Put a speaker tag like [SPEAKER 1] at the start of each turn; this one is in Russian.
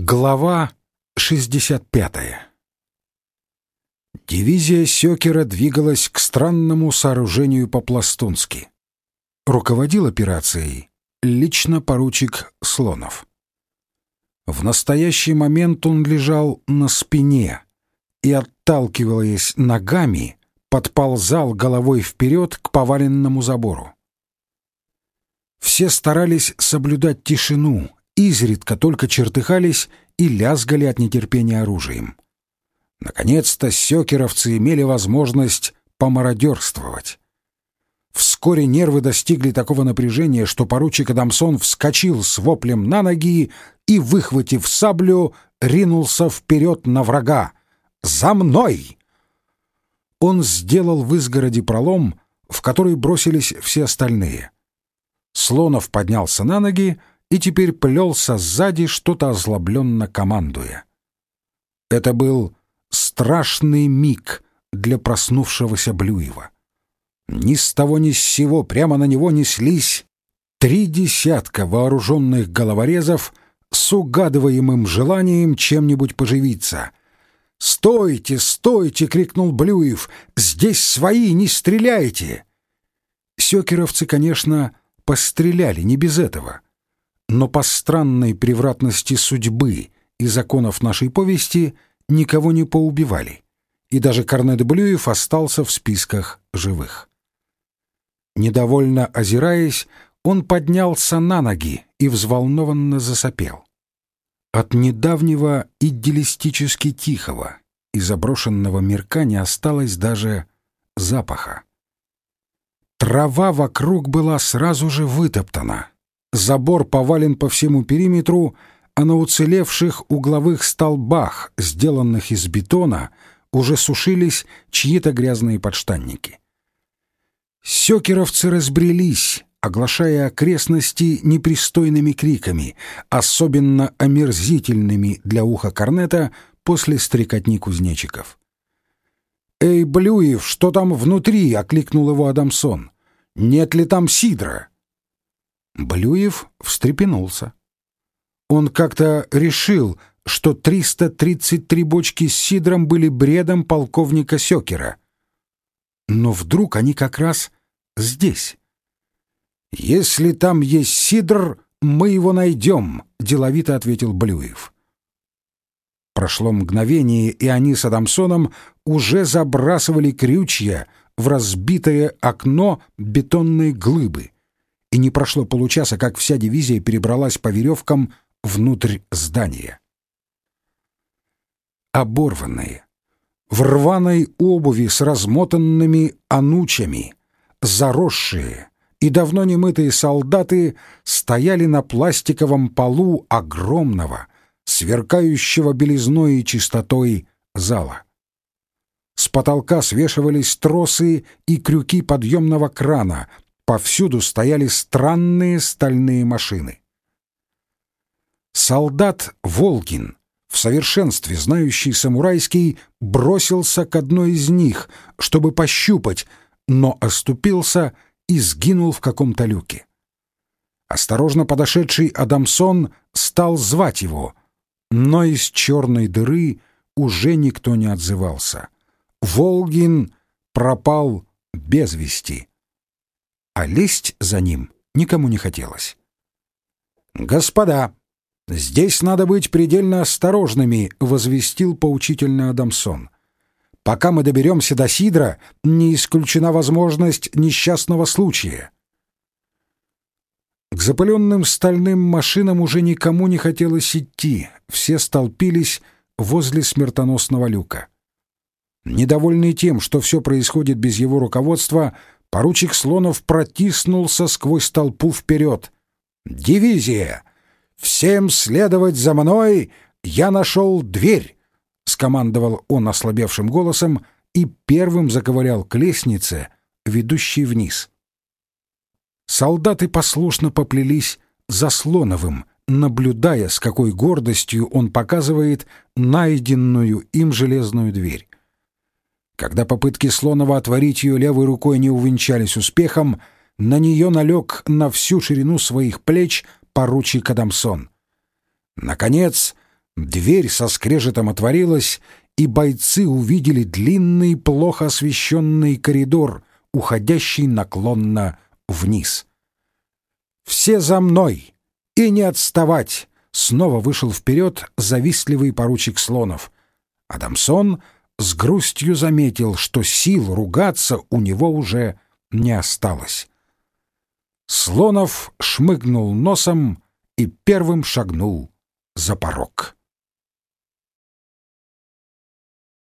[SPEAKER 1] Глава 65 Дивизия Сёкера двигалась к странному сооружению по-пластунски. Руководил операцией лично поручик Слонов. В настоящий момент он лежал на спине и, отталкиваясь ногами, подползал головой вперед к поваленному забору. Все старались соблюдать тишину, изредка только чертыхались и лязгали от нетерпения оружием. Наконец-то сёкеровцы имели возможность помародерствовать. Вскоре нервы достигли такого напряжения, что поручик Адамсон вскочил с воплем на ноги и, выхватив саблю, ринулся вперед на врага. «За мной!» Он сделал в изгороди пролом, в который бросились все остальные. Слонов поднялся на ноги и теперь плелся сзади, что-то озлобленно командуя. Это был страшный миг для проснувшегося Блюева. Ни с того ни с сего прямо на него неслись три десятка вооруженных головорезов с угадываемым желанием чем-нибудь поживиться. «Стойте, стойте!» — крикнул Блюев. «Здесь свои, не стреляйте!» Сёкеровцы, конечно, постреляли не без этого — но по странной превратности судьбы и законов нашей повести никого не поубивали, и даже Корнет Блюев остался в списках живых. Недовольно озираясь, он поднялся на ноги и взволнованно засопел. От недавнего идеалистически тихого и заброшенного мирка не осталось даже запаха. Трава вокруг была сразу же вытоптана, Забор повален по всему периметру, а на уцелевших угловых столбах, сделанных из бетона, уже сушились чьи-то грязные подштанники. Сёкеровцы разбрелись, оглашая окрестности непристойными криками, особенно омерзительными для уха корнета после стрекотни кузнечиков. «Эй, Блюев, что там внутри?» — окликнул его Адамсон. «Нет ли там сидра?» Блюев встрепенулся. Он как-то решил, что 333 бочки с сидром были бредом полковника Сёкера. Но вдруг они как раз здесь. «Если там есть сидр, мы его найдем», — деловито ответил Блюев. Прошло мгновение, и они с Адамсоном уже забрасывали крючья в разбитое окно бетонной глыбы — и не прошло получаса, как вся дивизия перебралась по веревкам внутрь здания. Оборванные, в рваной обуви с размотанными анучами, заросшие и давно не мытые солдаты стояли на пластиковом полу огромного, сверкающего белизной и чистотой зала. С потолка свешивались тросы и крюки подъемного крана, повсюду стояли странные стальные машины. Солдат Волгин, в совершенстве знающий самурайский, бросился к одной из них, чтобы пощупать, но оступился и сгинул в каком-то люке. Осторожно подошедший Адамсон стал звать его, но из черной дыры уже никто не отзывался. Волгин пропал без вести а лезть за ним никому не хотелось. «Господа, здесь надо быть предельно осторожными», — возвестил поучительно Адамсон. «Пока мы доберемся до Сидра, не исключена возможность несчастного случая». К запыленным стальным машинам уже никому не хотелось идти, все столпились возле смертоносного люка. Недовольный тем, что все происходит без его руководства, поручик Слонов протиснулся сквозь толпу вперед. «Дивизия! Всем следовать за мной! Я нашел дверь!» — скомандовал он ослабевшим голосом и первым заковылял к лестнице, ведущей вниз. Солдаты послушно поплелись за Слоновым, наблюдая, с какой гордостью он показывает найденную им железную дверь. Когда попытки Слонова отворить ее левой рукой не увенчались успехом, на нее налег на всю ширину своих плеч поручик Адамсон. Наконец, Дверь со скрежетом отворилась, и бойцы увидели длинный, плохо освещенный коридор, уходящий наклонно вниз. «Все за мной! И не отставать!» Снова вышел вперед завистливый поручик Слонов. Адамсон с грустью заметил, что сил ругаться у него уже не осталось. Слонов шмыгнул носом и первым шагнул за порог.